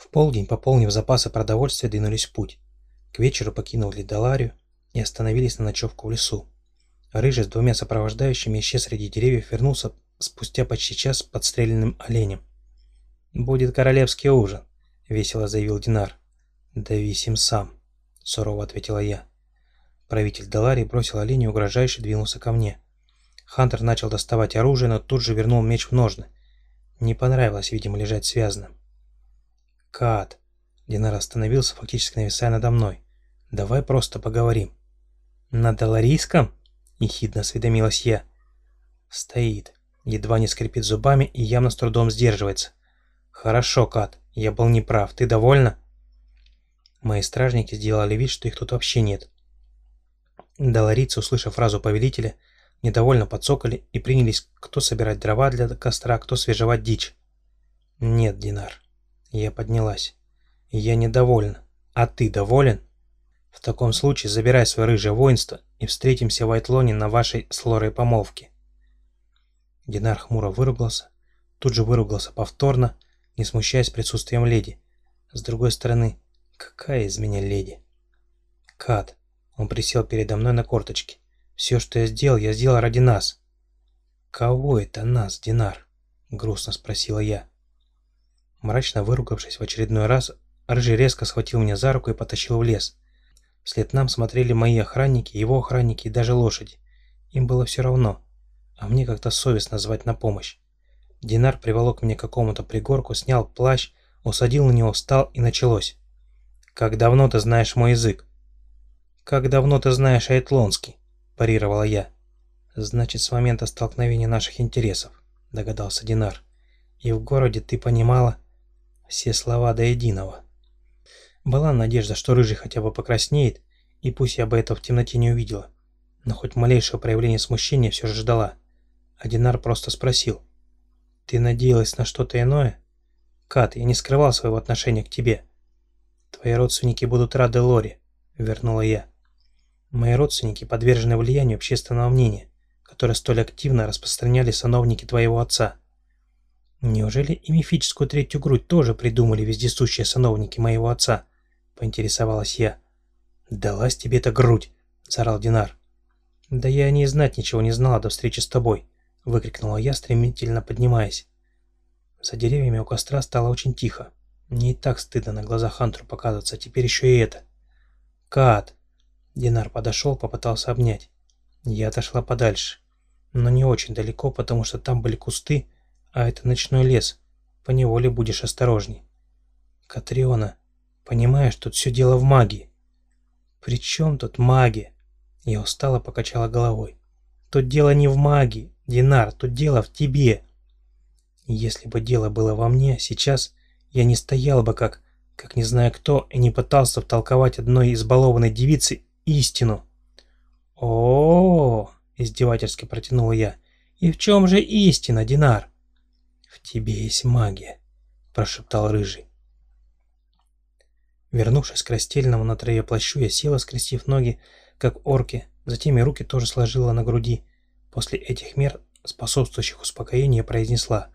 В полдень, пополнив запасы продовольствия, двинулись в путь. К вечеру покинули Даларию и остановились на ночевку в лесу. Рыжий с двумя сопровождающими исчез среди деревьев, вернулся спустя почти час с подстреленным оленем. «Будет королевский ужин», — весело заявил Динар. «Давись им сам», — сурово ответила я. Правитель Даларии бросил оленя и угрожающе двинулся ко мне. Хантер начал доставать оружие, но тут же вернул меч в ножны. Не понравилось, видимо, лежать связанным. «Кат!» Динар остановился, фактически нависая надо мной. «Давай просто поговорим». «На Даларийском?» – ехидно осведомилась я. Стоит, едва не скрипит зубами и явно с трудом сдерживается. «Хорошо, Кат, я был неправ. Ты довольна?» Мои стражники сделали вид, что их тут вообще нет. Даларийцы, услышав фразу повелителя, недовольно подсокали и принялись кто собирать дрова для костра, кто свежевать дичь. «Нет, Динар». Я поднялась. «Я недовольна. А ты доволен?» «В таком случае забирай свое рыжее воинство и встретимся в Айтлоне на вашей с Лорой помолвке». Динар хмуро выругался, тут же выругался повторно, не смущаясь присутствием леди. С другой стороны, какая из меня леди? Кат. Он присел передо мной на корточки. Все, что я сделал, я сделал ради нас. Кого это нас, Динар? Грустно спросила я. Мрачно выругавшись в очередной раз, Рыжий резко схватил меня за руку и потащил в лес. Вслед нам смотрели мои охранники, его охранники и даже лошади. Им было все равно, а мне как-то совестно звать на помощь. Динар приволок меня к какому-то пригорку, снял плащ, усадил на него, встал и началось. «Как давно ты знаешь мой язык?» «Как давно ты знаешь Айтлонский?» парировала я. «Значит, с момента столкновения наших интересов», — догадался Динар. «И в городе ты понимала все слова до единого». Была надежда, что Рыжий хотя бы покраснеет, и пусть я бы этого в темноте не увидела, но хоть малейшее проявление смущения все же ждала. А Динар просто спросил. «Ты надеялась на что-то иное?» «Кат, я не скрывал своего отношения к тебе». «Твои родственники будут рады Лори», — вернула я. Мои родственники подвержены влиянию общественного мнения, которое столь активно распространяли сановники твоего отца. Неужели и мифическую третью грудь тоже придумали вездесущие сановники моего отца? Поинтересовалась я. «Далась тебе эта грудь!» – заорал Динар. «Да я о ней знать ничего не знала до встречи с тобой!» – выкрикнула я, стремительно поднимаясь. За деревьями у костра стало очень тихо. Мне и так стыдно на глазах Хантеру показываться, теперь еще и это. «Кат!» Динар подошел, попытался обнять. Я отошла подальше, но не очень далеко, потому что там были кусты, а это ночной лес. Поневоле будешь осторожней. Катриона, понимаешь, тут все дело в магии. При чем тут магия? Я устало покачала головой. Тут дело не в магии, Динар, тут дело в тебе. Если бы дело было во мне, сейчас я не стоял бы как, как не знаю кто, и не пытался втолковать одной избалованной девице истину. О, -о, -о, издевательски протянула я. И в чем же истина, Динар? В тебе есть магия, прошептал рыжий. Вернувшись к растельному на траве плащу, я села, скрестив ноги, как орки, затем и руки тоже сложила на груди. После этих мер, способствующих успокоению, произнесла.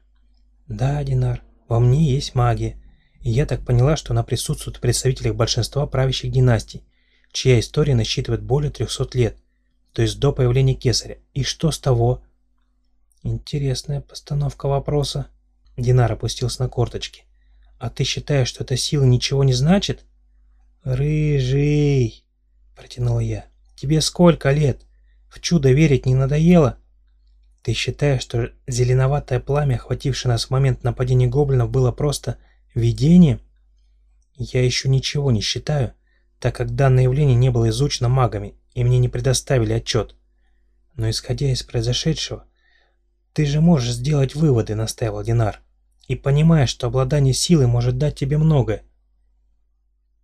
«Да, Динар, во мне есть магия, и я так поняла, что она присутствует в представителях большинства правящих династий, чья история насчитывает более 300 лет, то есть до появления Кесаря. И что с того? Интересная постановка вопроса. Динар опустился на корточки. А ты считаешь, что эта сила ничего не значит? Рыжий, протянула я. Тебе сколько лет? В чудо верить не надоело? Ты считаешь, что зеленоватое пламя, охватившее нас в момент нападения гоблинов, было просто видением? Я еще ничего не считаю так как данное явление не было изучено магами, и мне не предоставили отчет. Но исходя из произошедшего, ты же можешь сделать выводы, настаивал Динар, и понимаешь, что обладание силой может дать тебе многое.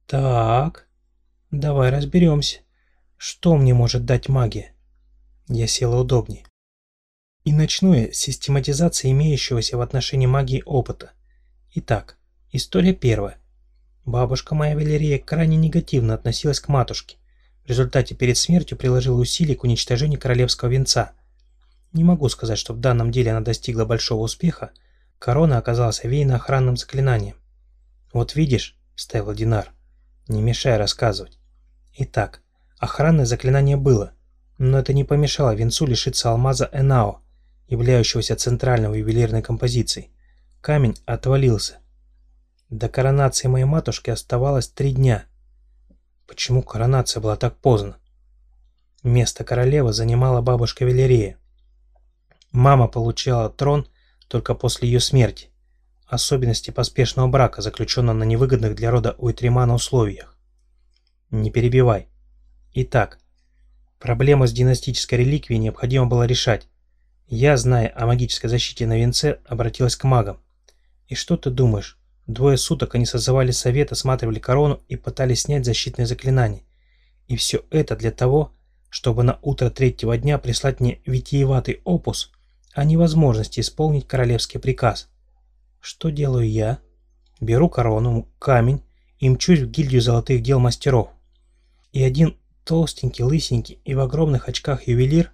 Так, давай разберемся. Что мне может дать магия? Я села удобнее. И начну я с систематизации имеющегося в отношении магии опыта. Итак, история первая. Бабушка моя Валерия крайне негативно относилась к матушке. В результате перед смертью приложила усилия к уничтожению королевского венца. Не могу сказать, что в данном деле она достигла большого успеха. Корона оказалась овеяна охранным заклинанием. Вот видишь, вставил Динар. Не мешай рассказывать. Итак, охранное заклинание было, но это не помешало венцу лишиться алмаза Энао, являющегося центральной ювелирной композицией. Камень отвалился. До коронации моей матушки оставалось три дня. Почему коронация была так поздно? Место королевы занимала бабушка Велерея. Мама получала трон только после ее смерти. Особенности поспешного брака, заключенного на невыгодных для рода Уитримана условиях. Не перебивай. Итак, проблему с династической реликвией необходимо было решать. Я, зная о магической защите на венце, обратилась к магам. И что ты думаешь? Двое суток они созывали совет, осматривали корону и пытались снять защитные заклинания. И все это для того, чтобы на утро третьего дня прислать мне витиеватый опус о невозможности исполнить королевский приказ. Что делаю я? Беру корону, камень и мчусь в гильдию золотых дел мастеров. И один толстенький, лысенький и в огромных очках ювелир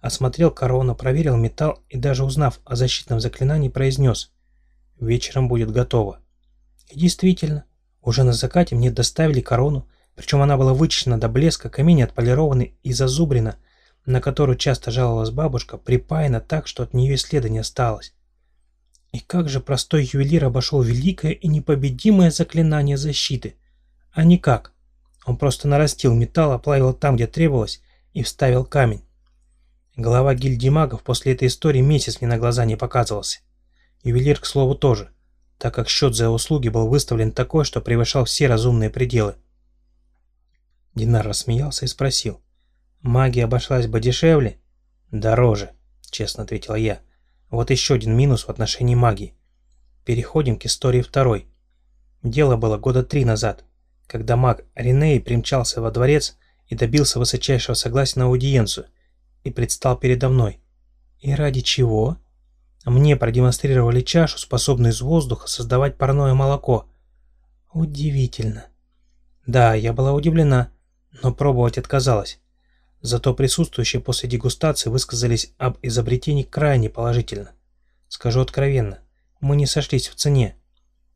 осмотрел корону, проверил металл и даже узнав о защитном заклинании произнес «Вечером будет готово». И действительно, уже на закате мне доставили корону, причем она была вычищена до блеска, камень отполированы и зазубрена, на которую часто жаловалась бабушка, припаяна так, что от нее и следа не осталось. И как же простой ювелир обошел великое и непобедимое заклинание защиты? А никак. Он просто нарастил металл, оплавил там, где требовалось, и вставил камень. Глава гильдии магов после этой истории месяц мне на глаза не показывался. Ювелир, к слову, тоже так как счет за услуги был выставлен такой, что превышал все разумные пределы. Динар рассмеялся и спросил. «Магия обошлась бы дешевле?» «Дороже», — честно ответил я. «Вот еще один минус в отношении магии. Переходим к истории второй. Дело было года три назад, когда маг Риней примчался во дворец и добился высочайшего согласия на аудиенцию и предстал передо мной. И ради чего?» Мне продемонстрировали чашу, способную из воздуха создавать парное молоко. Удивительно. Да, я была удивлена, но пробовать отказалась. Зато присутствующие после дегустации высказались об изобретении крайне положительно. Скажу откровенно, мы не сошлись в цене.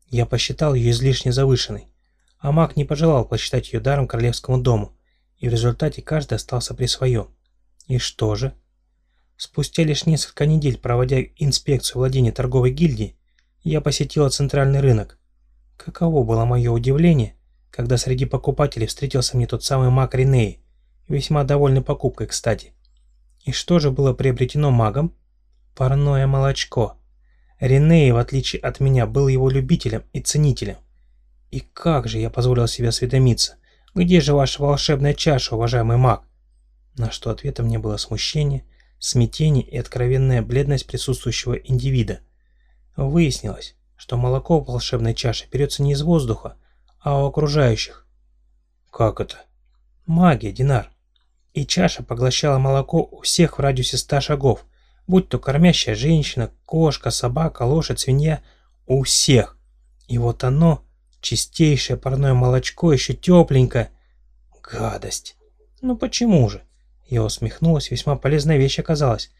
Я посчитал ее излишне завышенной, а маг не пожелал посчитать ее даром королевскому дому, и в результате каждый остался при своем. И что же? Спустя лишь несколько недель, проводя инспекцию владения торговой гильдии, я посетила центральный рынок. Каково было мое удивление, когда среди покупателей встретился мне тот самый маг Ринеи, весьма довольный покупкой, кстати. И что же было приобретено магом? Парное молочко. Ринеи, в отличие от меня, был его любителем и ценителем. И как же я позволил себе осведомиться, где же ваша волшебная чаша, уважаемый маг? На что ответом мне было смущение смятение и откровенная бледность присутствующего индивида. Выяснилось, что молоко в волшебной чаше берется не из воздуха, а у окружающих. Как это? Магия, Динар. И чаша поглощала молоко у всех в радиусе ста шагов, будь то кормящая женщина, кошка, собака, лошадь, свинья, у всех. И вот оно, чистейшее парное молочко, еще тепленькое. Гадость. Ну почему же? Я усмехнулась, весьма полезная вещь оказалась.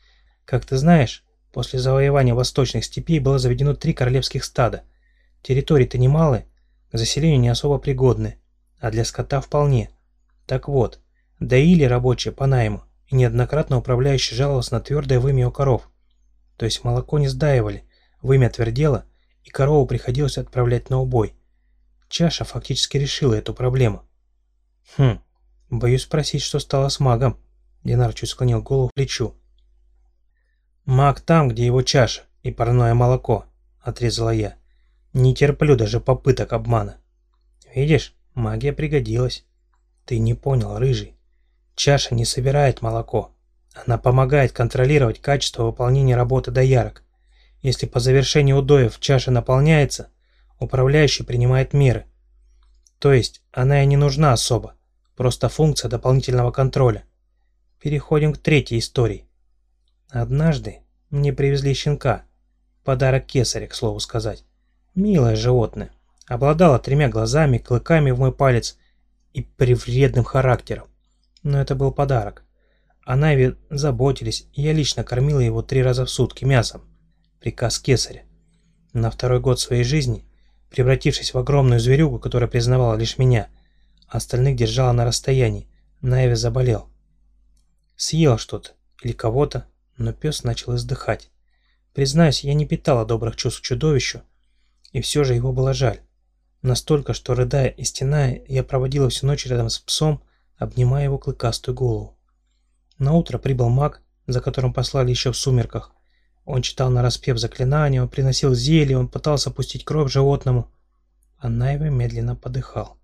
Как ты знаешь, после завоевания восточных степей было заведено три королевских стада. Территории-то немалые, к заселению не особо пригодны, а для скота вполне. Так вот, доили рабочие по найму, и неоднократно управляющий жаловался на твердое вымя у коров. То есть молоко не сдаивали, вымя твердело, и корову приходилось отправлять на убой. Чаша фактически решила эту проблему. Хм, боюсь спросить, что стало с магом. Динар чуть склонил голову к плечу. «Маг там, где его чаша и парное молоко», — отрезала я. «Не терплю даже попыток обмана». «Видишь, магия пригодилась». «Ты не понял, рыжий. Чаша не собирает молоко. Она помогает контролировать качество выполнения работы доярок. Если по завершении удоев чаша наполняется, управляющий принимает меры. То есть она и не нужна особо, просто функция дополнительного контроля. Переходим к третьей истории. Однажды мне привезли щенка. Подарок кесаря, к слову сказать. Милое животное. Обладало тремя глазами, клыками в мой палец и привредным характером. Но это был подарок. О Найве заботились, и я лично кормила его три раза в сутки мясом. Приказ кесаря. На второй год своей жизни превратившись в огромную зверюгу, которая признавала лишь меня, остальных держала на расстоянии. Наэве заболел. Съел что-то или кого-то, но пес начал издыхать. Признаюсь, я не питала добрых чувств чудовищу, и все же его было жаль. Настолько, что, рыдая и стеная, я проводила всю ночь рядом с псом, обнимая его клыкастую голову. На утро прибыл маг, за которым послали еще в сумерках. Он читал нараспев заклинания, он приносил зелье, он пытался пустить кровь животному. А Найве медленно подыхал.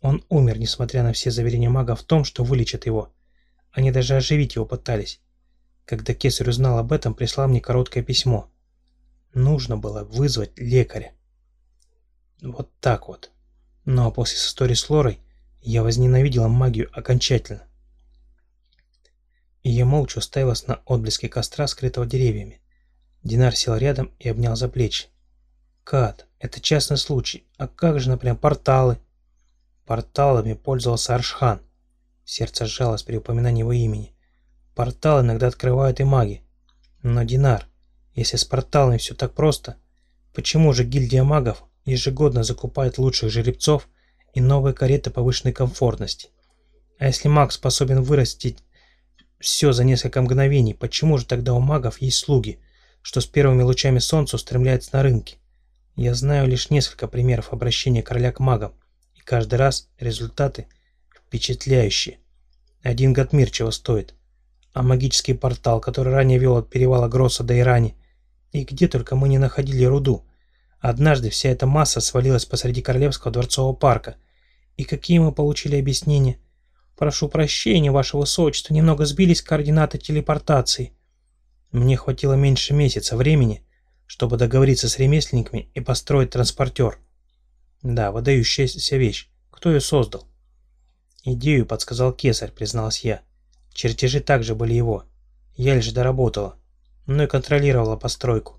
Он умер, несмотря на все заверения мага в том, что вылечат его. Они даже оживить его пытались. Когда кесарь узнал об этом, прислал мне короткое письмо. Нужно было вызвать лекаря. Вот так вот. Ну а после истории с Лорой я возненавидела магию окончательно. И я молча уставилась на отблески костра, скрытого деревьями. Динар сел рядом и обнял за плечи. «Кат, это частный случай. А как же, например, порталы?» Порталами пользовался Аршхан. Сердце сжалось при упоминании его имени. Портал иногда открывают и маги. Но, Динар, если с порталами все так просто, почему же гильдия магов ежегодно закупает лучших жеребцов и новые кареты повышенной комфортности? А если маг способен вырастить все за несколько мгновений, почему же тогда у магов есть слуги, что с первыми лучами солнца устремляются на рынки? Я знаю лишь несколько примеров обращения короля к магам, и каждый раз результаты впечатляющие. Один год мир чего стоит. А магический портал, который ранее вел от перевала Гросса до Ирани, и где только мы не находили руду. Однажды вся эта масса свалилась посреди Королевского дворцового парка. И какие мы получили объяснения? Прошу прощения, ваше высочество, немного сбились координаты телепортации. Мне хватило меньше месяца времени, чтобы договориться с ремесленниками и построить транспортер. Да, выдающаяся вещь. Кто ее создал? Идею подсказал кесарь, призналась я. Чертежи также были его. Я лишь доработала, но и контролировала постройку.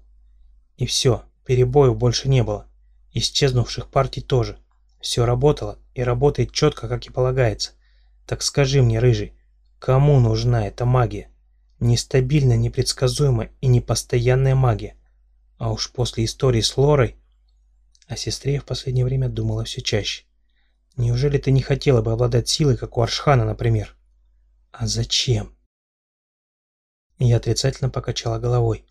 И все, перебоев больше не было. Исчезнувших партий тоже. Все работало и работает четко, как и полагается. Так скажи мне, Рыжий, кому нужна эта магия? Нестабильная, непредсказуемая и непостоянная магия. А уж после истории с Лорой... О сестре в последнее время думала все чаще. Неужели ты не хотела бы обладать силой, как у Аршхана, например? А зачем? Я отрицательно покачала головой.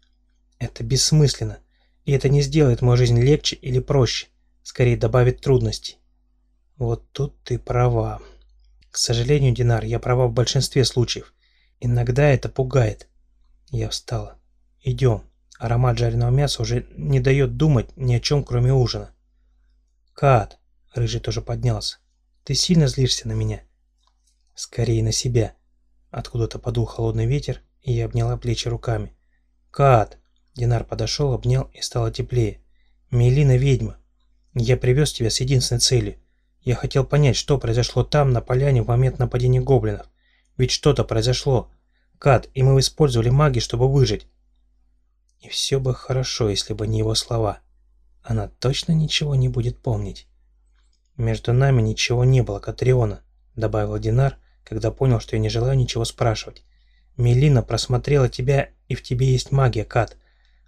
Это бессмысленно, и это не сделает мою жизнь легче или проще, скорее добавит трудностей. Вот тут ты права. К сожалению, Динар, я права в большинстве случаев. Иногда это пугает. Я встала. Идем. Аромат жареного мяса уже не дает думать ни о чем, кроме ужина. Кат, Рыжий тоже поднялся. Ты сильно злишься на меня? Скорее на себя. Откуда-то подул холодный ветер, и я обняла плечи руками. Кат! Динар подошел, обнял и стало теплее. Мелина ведьма. Я привез тебя с единственной целью. Я хотел понять, что произошло там, на поляне, в момент нападения гоблинов. Ведь что-то произошло. Кат, и мы использовали маги, чтобы выжить. И все бы хорошо, если бы не его слова. Она точно ничего не будет помнить. Между нами ничего не было, Катриона, добавил Динар, когда понял, что я не желаю ничего спрашивать. Мелина просмотрела тебя, и в тебе есть магия, Кат.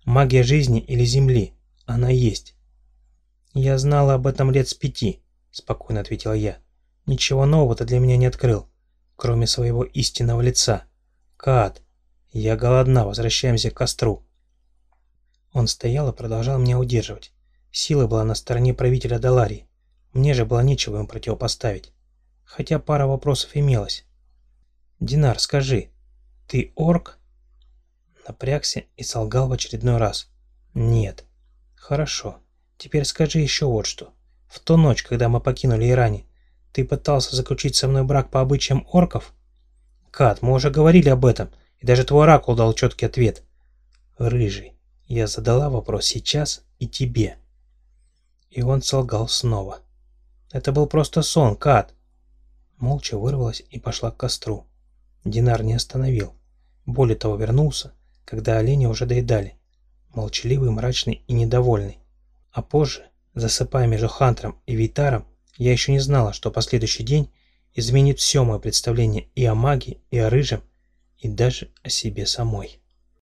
Магия жизни или земли. Она есть. Я знала об этом лет с пяти, спокойно ответила я. Ничего нового ты для меня не открыл, кроме своего истинного лица. Кат, я голодна, возвращаемся к костру. Он стоял и продолжал меня удерживать. Сила была на стороне правителя Даларии. Мне же было нечего им противопоставить. Хотя пара вопросов имелась. «Динар, скажи, ты орк?» Напрягся и солгал в очередной раз. «Нет». «Хорошо. Теперь скажи еще вот что. В ту ночь, когда мы покинули Иране, ты пытался заключить со мной брак по обычаям орков?» «Кат, мы уже говорили об этом, и даже твой оракул дал четкий ответ». «Рыжий, я задала вопрос сейчас и тебе». И он солгал снова. «Это был просто сон, Кат!» Молча вырвалась и пошла к костру. Динар не остановил. Более того, вернулся, когда олени уже доедали. Молчаливый, мрачный и недовольный. А позже, засыпая между Хантером и Вейтаром, я еще не знала, что последующий день изменит все мое представление и о магии, и о рыжем, и даже о себе самой.